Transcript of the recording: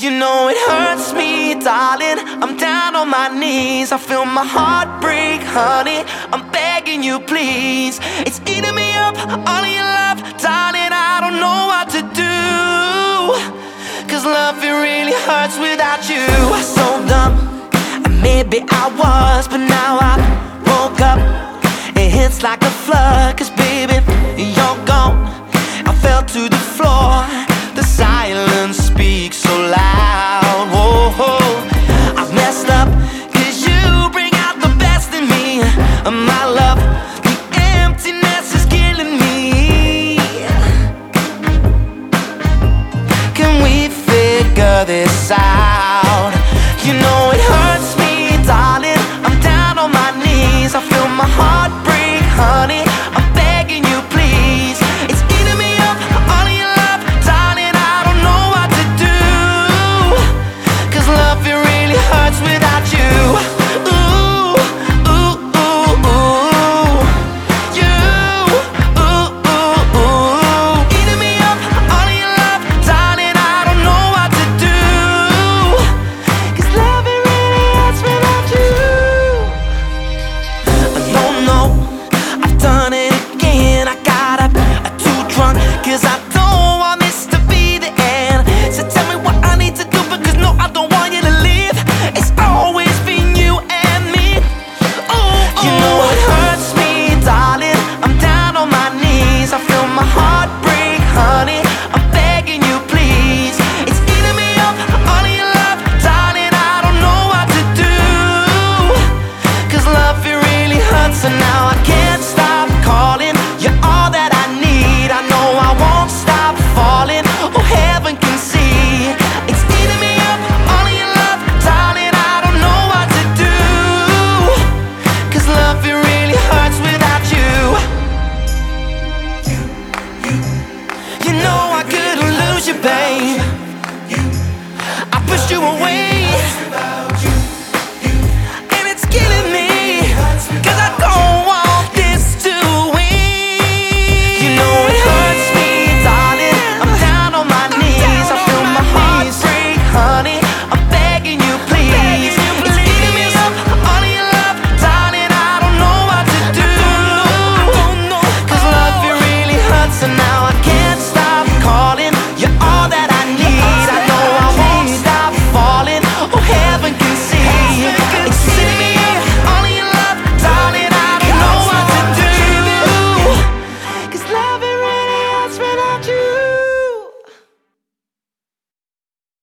You know it hurts me, darling. I'm down on my knees. I feel my heart break, honey. I'm begging you, please. It's eating me up, all of your love, darling. I don't know what to do. Cause love, it really hurts without you. I so dumb, And maybe I was, but now I woke up. It hits like a flood, cause baby, you're gone. I fell to the floor. My love, the emptiness is killing me. Can we figure this out? Cause I don't want this to be the end. So tell me what I need to do because no, I don't want you to leave. It's always been you and me. Oh, oh. You know babe. I pushed you away.